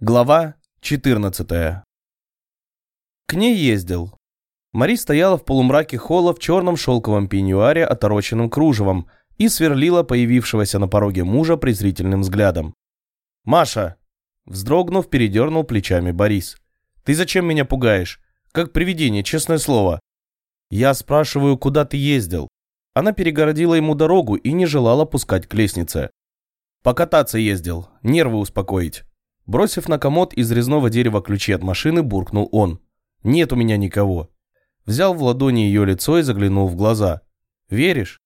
Глава 14. К ней ездил. Мари стояла в полумраке холла в черном шелковом пеньюаре, отороченном кружевом, и сверлила появившегося на пороге мужа презрительным взглядом. «Маша!» Вздрогнув, передернул плечами Борис. «Ты зачем меня пугаешь? Как привидение, честное слово». «Я спрашиваю, куда ты ездил?» Она перегородила ему дорогу и не желала пускать к лестнице. «Покататься ездил, нервы успокоить». Бросив на комод из резного дерева ключи от машины, буркнул он. «Нет у меня никого». Взял в ладони ее лицо и заглянул в глаза. «Веришь?»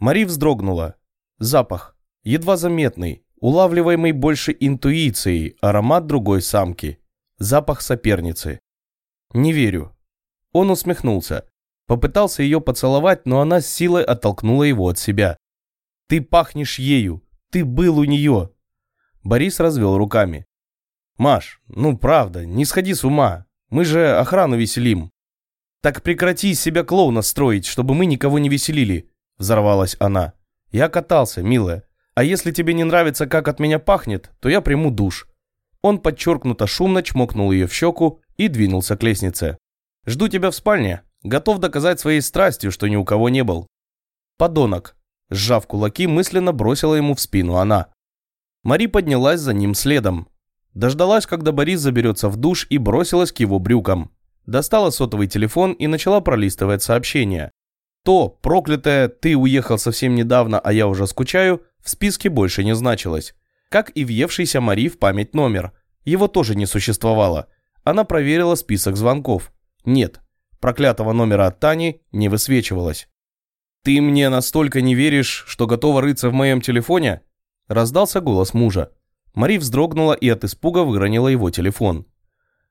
Мари вздрогнула. Запах. Едва заметный, улавливаемый больше интуицией, аромат другой самки. Запах соперницы. «Не верю». Он усмехнулся. Попытался ее поцеловать, но она с силой оттолкнула его от себя. «Ты пахнешь ею. Ты был у нее». Борис развел руками. «Маш, ну правда, не сходи с ума. Мы же охрану веселим». «Так прекрати из себя клоуна строить, чтобы мы никого не веселили», – взорвалась она. «Я катался, милая. А если тебе не нравится, как от меня пахнет, то я приму душ». Он подчеркнуто шумно чмокнул ее в щеку и двинулся к лестнице. «Жду тебя в спальне. Готов доказать своей страстью, что ни у кого не был». «Подонок», – сжав кулаки, мысленно бросила ему в спину она. Мари поднялась за ним следом. Дождалась, когда Борис заберется в душ и бросилась к его брюкам. Достала сотовый телефон и начала пролистывать сообщения. То, проклятое «ты уехал совсем недавно, а я уже скучаю» в списке больше не значилось. Как и въевшийся Мари в память номер. Его тоже не существовало. Она проверила список звонков. Нет, проклятого номера от Тани не высвечивалось. «Ты мне настолько не веришь, что готова рыться в моем телефоне?» Раздался голос мужа. Мари вздрогнула и от испуга выронила его телефон.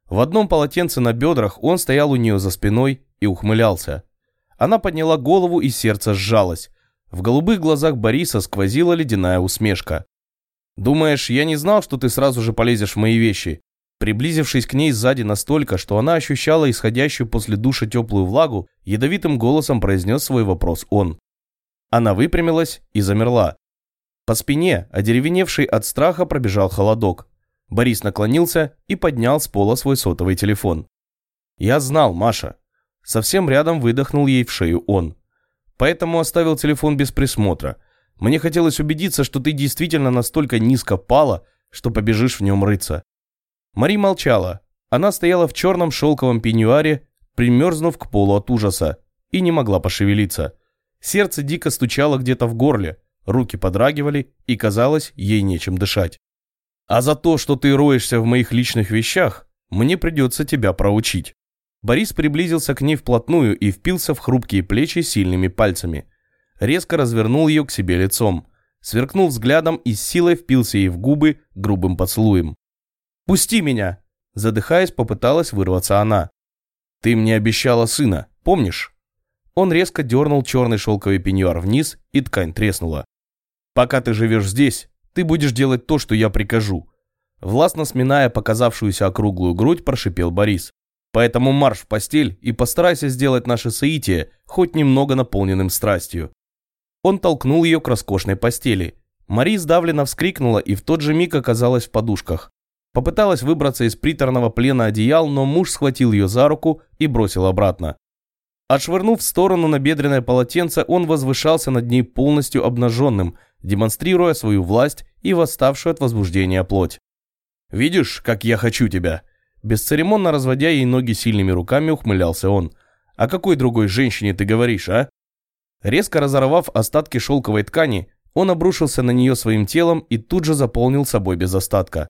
В одном полотенце на бедрах он стоял у нее за спиной и ухмылялся. Она подняла голову и сердце сжалось. В голубых глазах Бориса сквозила ледяная усмешка. «Думаешь, я не знал, что ты сразу же полезешь в мои вещи?» Приблизившись к ней сзади настолько, что она ощущала исходящую после душа теплую влагу, ядовитым голосом произнес свой вопрос он. Она выпрямилась и замерла. По спине, одеревеневший от страха, пробежал холодок. Борис наклонился и поднял с пола свой сотовый телефон. «Я знал, Маша». Совсем рядом выдохнул ей в шею он. «Поэтому оставил телефон без присмотра. Мне хотелось убедиться, что ты действительно настолько низко пала, что побежишь в нем рыться». Мари молчала. Она стояла в черном шелковом пеньюаре, примерзнув к полу от ужаса, и не могла пошевелиться. Сердце дико стучало где-то в горле руки подрагивали, и казалось, ей нечем дышать. «А за то, что ты роешься в моих личных вещах, мне придется тебя проучить». Борис приблизился к ней вплотную и впился в хрупкие плечи сильными пальцами. Резко развернул ее к себе лицом, сверкнул взглядом и с силой впился ей в губы грубым поцелуем. «Пусти меня!» Задыхаясь, попыталась вырваться она. «Ты мне обещала сына, помнишь?» Он резко дернул черный шелковый пеньюар вниз, и ткань треснула. Пока ты живешь здесь, ты будешь делать то, что я прикажу. Властно сминая показавшуюся округлую грудь, прошипел Борис. Поэтому марш в постель и постарайся сделать наше соитие хоть немного наполненным страстью. Он толкнул ее к роскошной постели. Мари сдавленно вскрикнула и в тот же миг оказалась в подушках. Попыталась выбраться из приторного плена одеял, но муж схватил ее за руку и бросил обратно. Отшвырнув в сторону набедренное полотенце, он возвышался над ней полностью обнаженным, демонстрируя свою власть и восставшую от возбуждения плоть. «Видишь, как я хочу тебя?» Бесцеремонно разводя ей ноги сильными руками, ухмылялся он. «О какой другой женщине ты говоришь, а?» Резко разорвав остатки шелковой ткани, он обрушился на нее своим телом и тут же заполнил собой без остатка.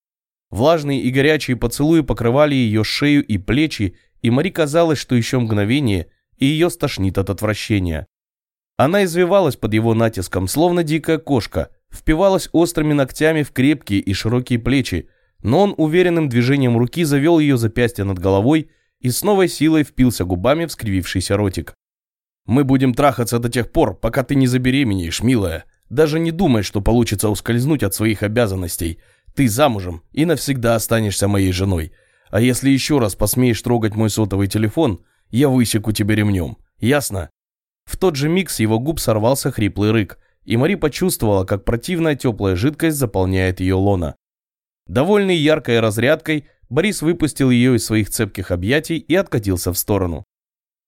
Влажные и горячие поцелуи покрывали ее шею и плечи, и Мари казалось, что еще мгновение, и ее стошнит от отвращения. Она извивалась под его натиском, словно дикая кошка, впивалась острыми ногтями в крепкие и широкие плечи, но он уверенным движением руки завел ее запястье над головой и с новой силой впился губами в скривившийся ротик. «Мы будем трахаться до тех пор, пока ты не забеременеешь, милая. Даже не думай, что получится ускользнуть от своих обязанностей. Ты замужем и навсегда останешься моей женой. А если еще раз посмеешь трогать мой сотовый телефон, я высеку тебе ремнем. Ясно?» В тот же миг с его губ сорвался хриплый рык, и Мари почувствовала, как противная теплая жидкость заполняет ее лона. Довольный яркой разрядкой, Борис выпустил ее из своих цепких объятий и откатился в сторону.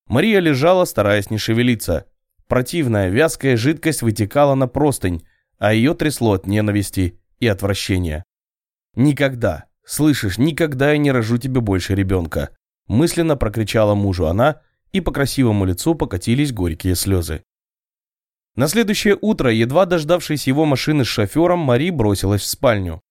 Мария лежала, стараясь не шевелиться. Противная, вязкая жидкость вытекала на простынь, а ее трясло от ненависти и отвращения. «Никогда, слышишь, никогда я не рожу тебе больше ребенка», мысленно прокричала мужу она, и по красивому лицу покатились горькие слезы. На следующее утро, едва дождавшись его машины с шофером, Мари бросилась в спальню.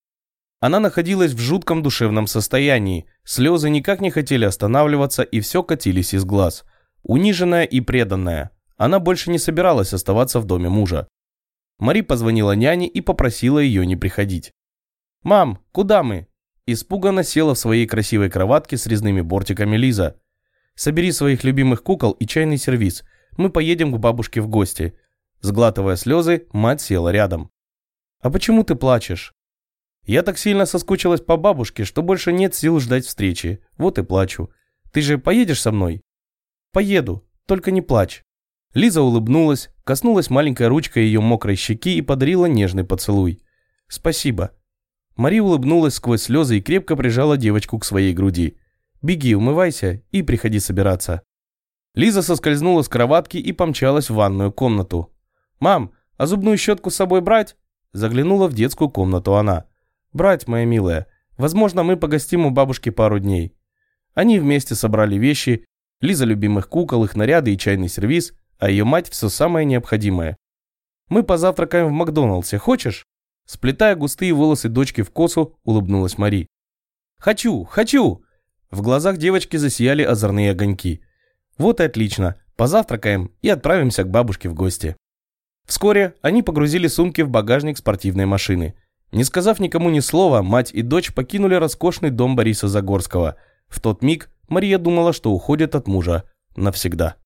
Она находилась в жутком душевном состоянии, слезы никак не хотели останавливаться и все катились из глаз. Униженная и преданная, она больше не собиралась оставаться в доме мужа. Мари позвонила няне и попросила ее не приходить. «Мам, куда мы?» Испуганно села в своей красивой кроватке с резными бортиками Лиза. «Собери своих любимых кукол и чайный сервиз. Мы поедем к бабушке в гости». Сглатывая слезы, мать села рядом. «А почему ты плачешь?» Я так сильно соскучилась по бабушке, что больше нет сил ждать встречи. Вот и плачу. Ты же поедешь со мной? Поеду, только не плачь. Лиза улыбнулась, коснулась маленькой ручкой ее мокрой щеки и подарила нежный поцелуй. Спасибо. Мари улыбнулась сквозь слезы и крепко прижала девочку к своей груди. Беги, умывайся и приходи собираться. Лиза соскользнула с кроватки и помчалась в ванную комнату. «Мам, а зубную щетку с собой брать?» Заглянула в детскую комнату она. «Брать, моя милая, возможно, мы погостим у бабушки пару дней». Они вместе собрали вещи, Лиза любимых кукол, их наряды и чайный сервиз, а ее мать все самое необходимое. «Мы позавтракаем в Макдоналдсе, хочешь?» Сплетая густые волосы дочки в косу, улыбнулась Мари. «Хочу, хочу!» В глазах девочки засияли озорные огоньки. «Вот и отлично, позавтракаем и отправимся к бабушке в гости». Вскоре они погрузили сумки в багажник спортивной машины – не сказав никому ни слова, мать и дочь покинули роскошный дом Бориса Загорского. В тот миг Мария думала, что уходит от мужа навсегда.